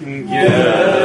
Yeah.